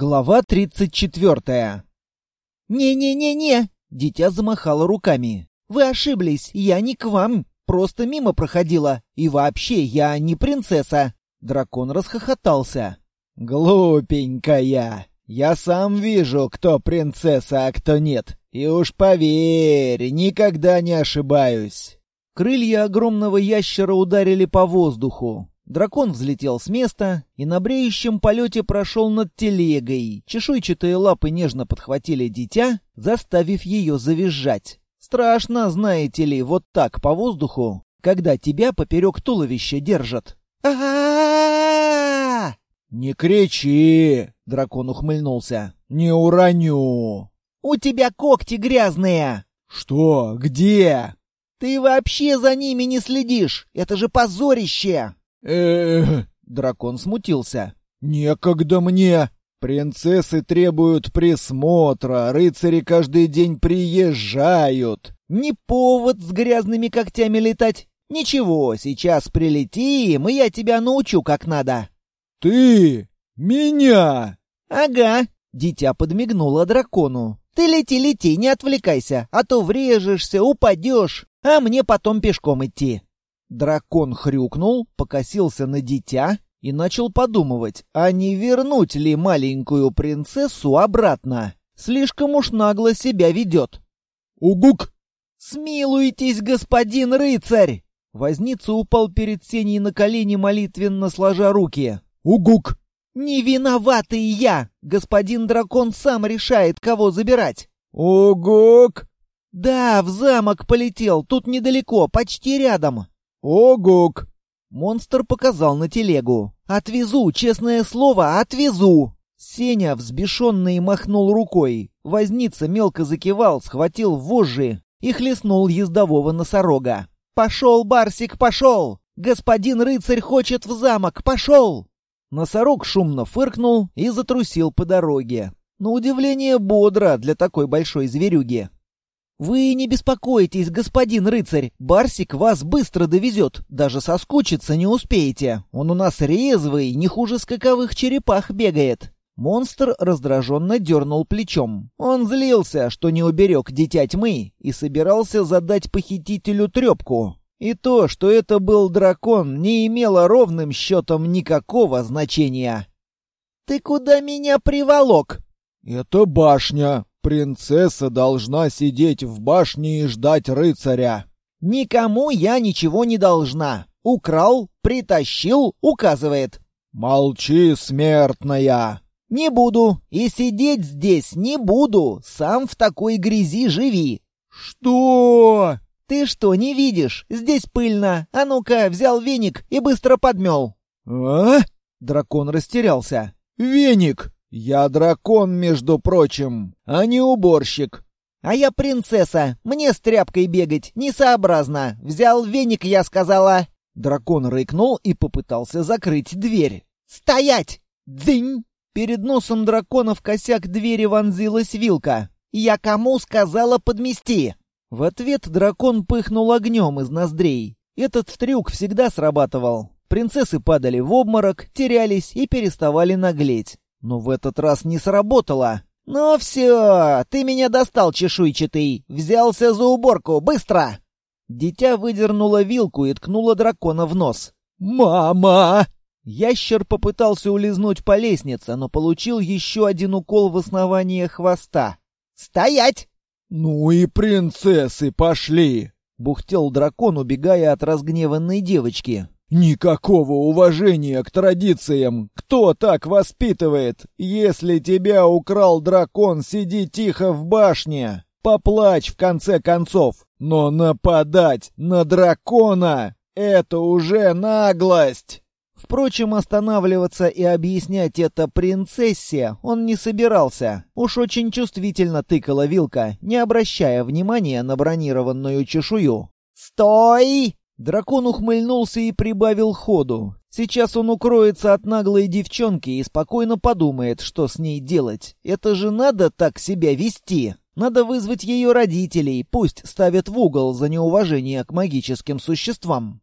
Глава 34. «Не-не-не-не!» — дитя замахало руками. «Вы ошиблись, я не к вам, просто мимо проходила. И вообще, я не принцесса!» Дракон расхохотался. «Глупенькая! Я сам вижу, кто принцесса, а кто нет. И уж поверь, никогда не ошибаюсь!» Крылья огромного ящера ударили по воздуху. Дракон взлетел с места и на бреющем полете прошел над телегой. Чешуйчатые лапы нежно подхватили дитя, заставив ее завизжать. Страшно, знаете ли, вот так по воздуху, когда тебя поперек туловища держат. «Не кричи!» — дракон ухмыльнулся. «Не уроню!» «У тебя когти грязные!» «Что? Где?» «Ты вообще за ними не следишь! Это же позорище!» Э Дракон смутился. «Некогда мне! Принцессы требуют присмотра, рыцари каждый день приезжают!» «Не повод с грязными когтями летать! Ничего, сейчас прилетим, и я тебя научу как надо!» «Ты? Меня?» «Ага!» — дитя подмигнуло дракону. «Ты лети, лети, не отвлекайся, а то врежешься, упадешь, а мне потом пешком идти!» Дракон хрюкнул, покосился на дитя и начал подумывать, а не вернуть ли маленькую принцессу обратно. Слишком уж нагло себя ведет. «Угук!» «Смилуйтесь, господин рыцарь!» Возница упал перед Сеней на колени, молитвенно сложа руки. «Угук!» «Не виноватый я! Господин дракон сам решает, кого забирать!» «Угук!» «Да, в замок полетел, тут недалеко, почти рядом!» «Огук!» Монстр показал на телегу. «Отвезу, честное слово, отвезу!» Сеня, взбешенный, махнул рукой. Возница мелко закивал, схватил вожжи и хлестнул ездового носорога. «Пошел, Барсик, пошел! Господин рыцарь хочет в замок, пошел!» Носорог шумно фыркнул и затрусил по дороге. На удивление бодро для такой большой зверюги. «Вы не беспокойтесь, господин рыцарь, Барсик вас быстро довезет, даже соскучиться не успеете. Он у нас резвый, не хуже скаковых черепах бегает». Монстр раздраженно дернул плечом. Он злился, что не уберег дитя тьмы, и собирался задать похитителю трепку. И то, что это был дракон, не имело ровным счетом никакого значения. «Ты куда меня приволок?» «Это башня», Принцесса должна сидеть в башне и ждать рыцаря. Никому я ничего не должна. Украл, притащил, указывает. Молчи, смертная. Не буду. И сидеть здесь не буду. Сам в такой грязи живи. Что? Ты что, не видишь? Здесь пыльно. А ну-ка, взял веник и быстро подмел. А? Дракон растерялся. Веник! «Я дракон, между прочим, а не уборщик». «А я принцесса. Мне с тряпкой бегать несообразно. Взял веник, я сказала». Дракон рыкнул и попытался закрыть дверь. «Стоять! Дзынь!» Перед носом дракона в косяк двери вонзилась вилка. «Я кому сказала подмести?» В ответ дракон пыхнул огнем из ноздрей. Этот трюк всегда срабатывал. Принцессы падали в обморок, терялись и переставали наглеть. Но в этот раз не сработало. «Ну все, ты меня достал, чешуйчатый! Взялся за уборку, быстро!» Дитя выдернуло вилку и ткнуло дракона в нос. «Мама!» Ящер попытался улизнуть по лестнице, но получил еще один укол в основание хвоста. «Стоять!» «Ну и принцессы пошли!» — бухтел дракон, убегая от разгневанной девочки. Никакого уважения к традициям. Кто так воспитывает? Если тебя украл дракон, сиди тихо в башне. Поплачь в конце концов. Но нападать на дракона — это уже наглость. Впрочем, останавливаться и объяснять это принцессе он не собирался. Уж очень чувствительно тыкала вилка, не обращая внимания на бронированную чешую. «Стой!» Дракон ухмыльнулся и прибавил ходу. Сейчас он укроется от наглой девчонки и спокойно подумает, что с ней делать. Это же надо так себя вести. Надо вызвать ее родителей, пусть ставят в угол за неуважение к магическим существам.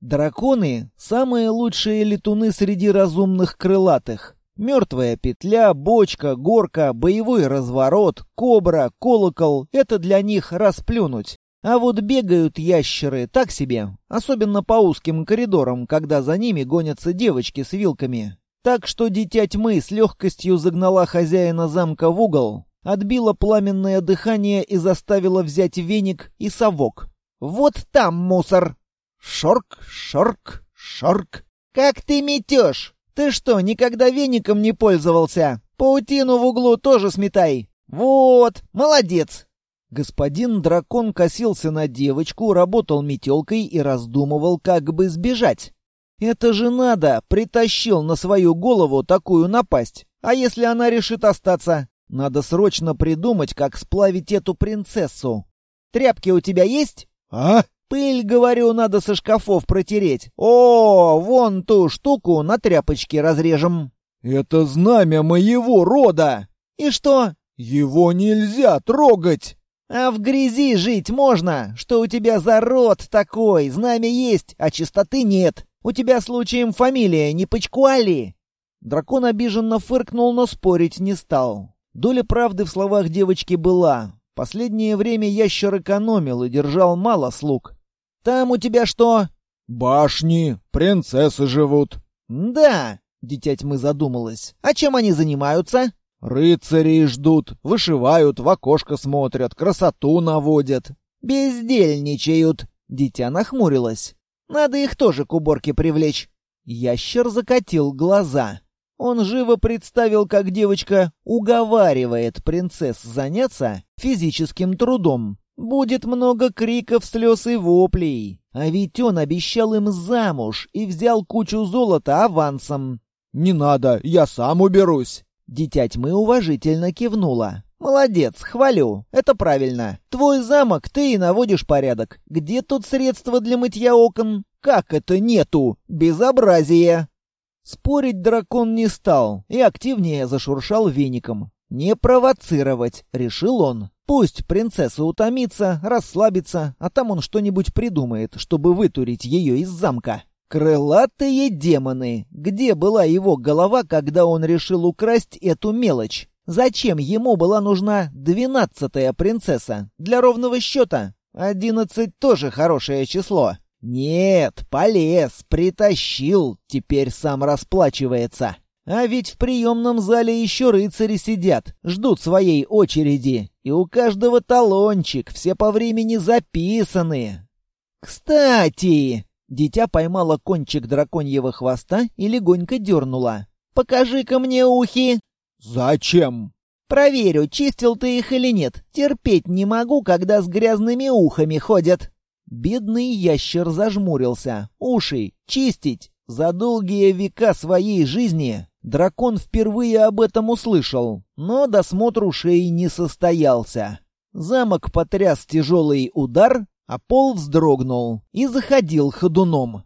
Драконы — самые лучшие летуны среди разумных крылатых. Мертвая петля, бочка, горка, боевой разворот, кобра, колокол — это для них расплюнуть. А вот бегают ящеры так себе, особенно по узким коридорам, когда за ними гонятся девочки с вилками. Так что дитя тьмы с легкостью загнала хозяина замка в угол, отбила пламенное дыхание и заставила взять веник и совок. «Вот там мусор!» «Шорк, шорк, шорк!» «Как ты метешь? Ты что, никогда веником не пользовался? Паутину в углу тоже сметай!» «Вот, молодец!» Господин дракон косился на девочку, работал метелкой и раздумывал, как бы сбежать. «Это же надо!» — притащил на свою голову такую напасть. «А если она решит остаться? Надо срочно придумать, как сплавить эту принцессу. Тряпки у тебя есть?» «А?» «Пыль, говорю, надо со шкафов протереть. О, вон ту штуку на тряпочке разрежем». «Это знамя моего рода!» «И что?» «Его нельзя трогать!» «А в грязи жить можно? Что у тебя за род такой? Знамя есть, а чистоты нет. У тебя случаем фамилия не Пачкуали?» Дракон обиженно фыркнул, но спорить не стал. Доля правды в словах девочки была. Последнее время ящер экономил и держал мало слуг. «Там у тебя что?» «Башни, принцессы живут». «Да», — дитя тьмы задумалась. «А чем они занимаются?» Рыцари ждут, вышивают, в окошко смотрят, красоту наводят. Бездельничают. Дитя нахмурилось. Надо их тоже к уборке привлечь. Ящер закатил глаза. Он живо представил, как девочка уговаривает принцесс заняться физическим трудом. Будет много криков, слез и воплей. А ведь он обещал им замуж и взял кучу золота авансом. «Не надо, я сам уберусь». Дитя тьмы уважительно кивнула. «Молодец, хвалю. Это правильно. Твой замок, ты и наводишь порядок. Где тут средства для мытья окон? Как это нету? Безобразие!» Спорить дракон не стал и активнее зашуршал веником. «Не провоцировать», — решил он. «Пусть принцесса утомится, расслабится, а там он что-нибудь придумает, чтобы вытурить ее из замка». Крылатые демоны! Где была его голова, когда он решил украсть эту мелочь? Зачем ему была нужна двенадцатая принцесса? Для ровного счета? Одиннадцать тоже хорошее число. Нет, полез, притащил, теперь сам расплачивается. А ведь в приемном зале еще рыцари сидят, ждут своей очереди. И у каждого талончик, все по времени записаны. Кстати, Дитя поймало кончик драконьего хвоста и легонько дернула. «Покажи-ка мне ухи!» «Зачем?» «Проверю, чистил ты их или нет. Терпеть не могу, когда с грязными ухами ходят». Бедный ящер зажмурился. Уши чистить. За долгие века своей жизни дракон впервые об этом услышал, но досмотр ушей не состоялся. Замок потряс тяжелый удар, а пол вздрогнул и заходил ходуном.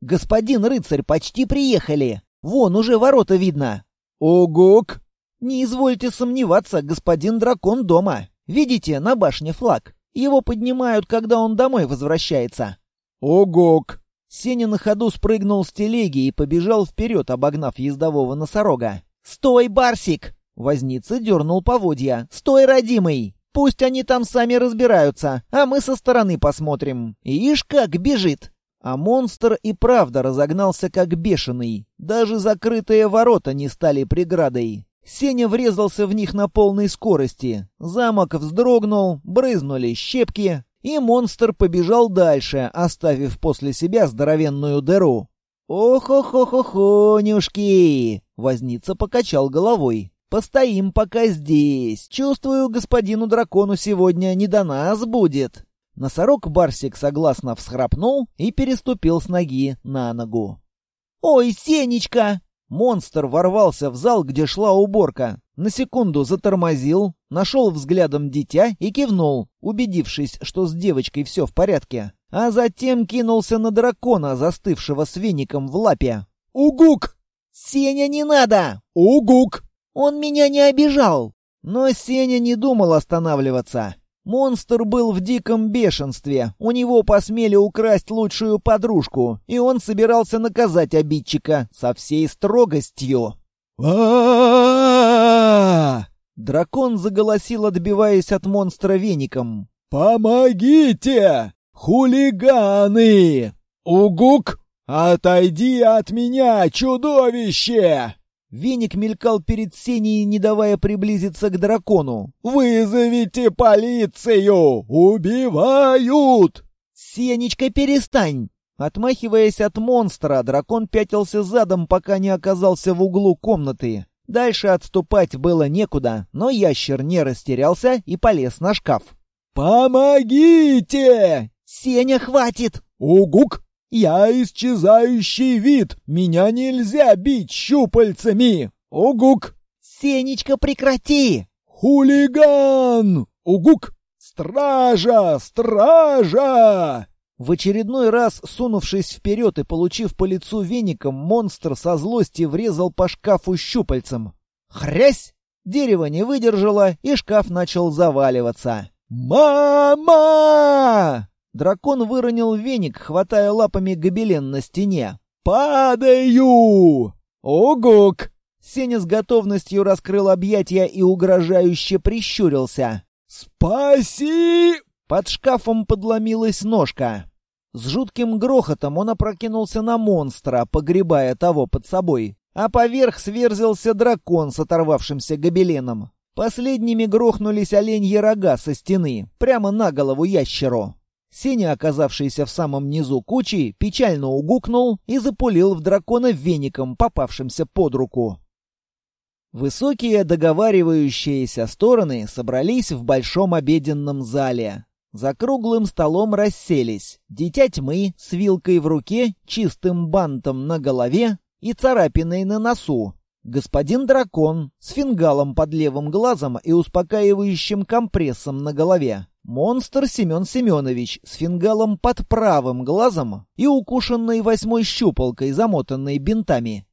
«Господин рыцарь, почти приехали! Вон уже ворота видно!» «Огок!» «Не извольте сомневаться, господин дракон дома. Видите, на башне флаг. Его поднимают, когда он домой возвращается». «Огок!» Сеня на ходу спрыгнул с телеги и побежал вперед, обогнав ездового носорога. «Стой, Барсик!» Возница дернул поводья. «Стой, родимый!» Пусть они там сами разбираются, а мы со стороны посмотрим. Ишь, как бежит!» А монстр и правда разогнался как бешеный. Даже закрытые ворота не стали преградой. Сеня врезался в них на полной скорости. Замок вздрогнул, брызнули щепки, и монстр побежал дальше, оставив после себя здоровенную дыру. «Ох-ох-ох-охонюшки!» Возница покачал головой. Постоим пока здесь. Чувствую, господину дракону сегодня не до нас будет. Носорог Барсик согласно всхрапнул и переступил с ноги на ногу. «Ой, Сенечка!» Монстр ворвался в зал, где шла уборка. На секунду затормозил, нашел взглядом дитя и кивнул, убедившись, что с девочкой все в порядке. А затем кинулся на дракона, застывшего с веником в лапе. «Угук!» «Сеня, не надо!» «Угук!» Он меня не обижал. Но Сеня не думал останавливаться. Монстр был в диком бешенстве. У него посмели украсть лучшую подружку, и он собирался наказать обидчика со всей строгостью. Дракон заголосил, отбиваясь от монстра веником. «Помогите! Хулиганы! Угук! Отойди от меня, чудовище!» Веник мелькал перед Сеней, не давая приблизиться к дракону. «Вызовите полицию! Убивают!» «Сенечка, перестань!» Отмахиваясь от монстра, дракон пятился задом, пока не оказался в углу комнаты. Дальше отступать было некуда, но ящер не растерялся и полез на шкаф. «Помогите!» «Сеня, хватит!» «Угук! Я исчезающий вид! Меня нельзя бить щупальцами! Угук!» «Сенечка, прекрати!» «Хулиган! Угук! Стража! Стража!» В очередной раз, сунувшись вперед и получив по лицу веником, монстр со злости врезал по шкафу щупальцем. Хрясь! Дерево не выдержало, и шкаф начал заваливаться. «Мама!» Дракон выронил веник, хватая лапами гобелен на стене. «Падаю!» «Огук!» Сеня с готовностью раскрыл объятия и угрожающе прищурился. «Спаси!» Под шкафом подломилась ножка. С жутким грохотом он опрокинулся на монстра, погребая того под собой. А поверх сверзился дракон с оторвавшимся гобеленом. Последними грохнулись оленьи рога со стены, прямо на голову ящеру. Сеня, оказавшийся в самом низу кучи, печально угукнул и запулил в дракона веником, попавшимся под руку. Высокие договаривающиеся стороны собрались в большом обеденном зале. За круглым столом расселись дитя тьмы с вилкой в руке, чистым бантом на голове и царапиной на носу, господин дракон с фингалом под левым глазом и успокаивающим компрессом на голове, монстр Семен Семенович с фингалом под правым глазом и укушенной восьмой щупалкой, замотанной бинтами.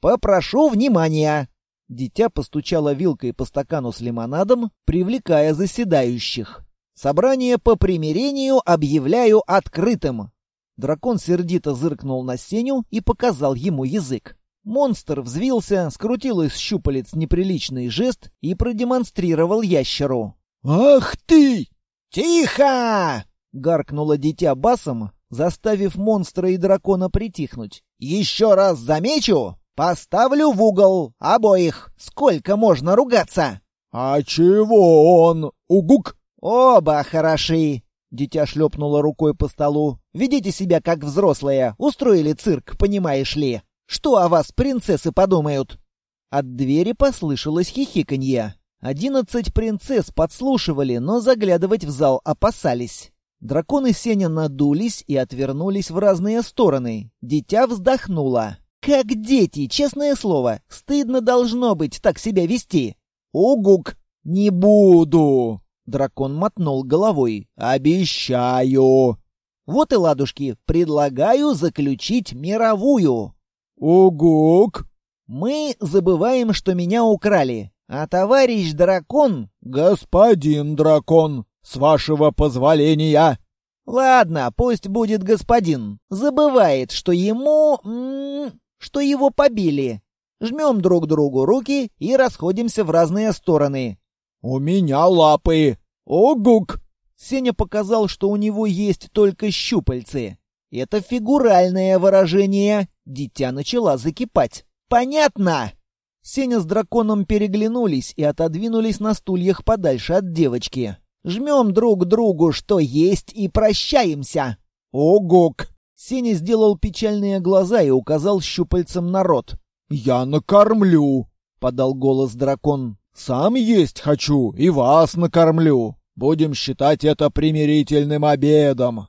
«Попрошу внимания!» Дитя постучало вилкой по стакану с лимонадом, привлекая заседающих. Собрание по примирению объявляю открытым. Дракон сердито зыркнул на Сеню и показал ему язык. Монстр взвился, скрутил из щупалец неприличный жест и продемонстрировал ящеру. «Ах ты!» «Тихо!» — гаркнуло дитя басом, заставив монстра и дракона притихнуть. «Еще раз замечу, поставлю в угол обоих. Сколько можно ругаться?» «А чего он? Угук!» «Оба хороши!» Дитя шлепнуло рукой по столу. «Ведите себя как взрослые. Устроили цирк, понимаешь ли. Что о вас принцессы подумают?» От двери послышалось хихиканье. Одиннадцать принцесс подслушивали, но заглядывать в зал опасались. Драконы Сеня надулись и отвернулись в разные стороны. Дитя вздохнуло. «Как дети, честное слово. Стыдно должно быть так себя вести». «Угук!» «Не буду!» Дракон мотнул головой. «Обещаю!» «Вот и ладушки, предлагаю заключить мировую!» «Угук!» «Мы забываем, что меня украли, а товарищ дракон...» «Господин дракон, с вашего позволения!» «Ладно, пусть будет господин. Забывает, что ему... М -м, что его побили. Жмем друг другу руки и расходимся в разные стороны. «У меня лапы! Огук!» Сеня показал, что у него есть только щупальцы. Это фигуральное выражение. Дитя начала закипать. «Понятно!» Сеня с драконом переглянулись и отодвинулись на стульях подальше от девочки. «Жмем друг другу, что есть, и прощаемся!» «Огук!» Сеня сделал печальные глаза и указал щупальцем на рот. «Я накормлю!» — подал голос дракон. Сам есть хочу и вас накормлю. Будем считать это примирительным обедом.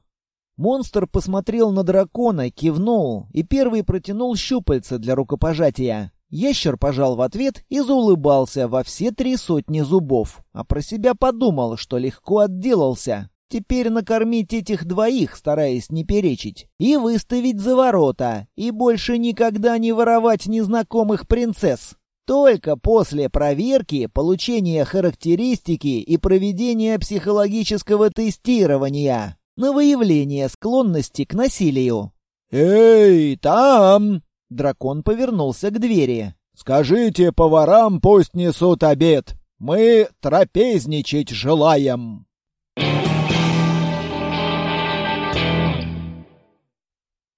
Монстр посмотрел на дракона, кивнул и первый протянул щупальца для рукопожатия. Ящер пожал в ответ и заулыбался во все три сотни зубов, а про себя подумал, что легко отделался. Теперь накормить этих двоих, стараясь не перечить, и выставить за ворота, и больше никогда не воровать незнакомых принцесс. Только после проверки, получения характеристики и проведения психологического тестирования на выявление склонности к насилию. «Эй, там!» Дракон повернулся к двери. Скажите поварам, пусть несут обед. Мы трапезничать желаем.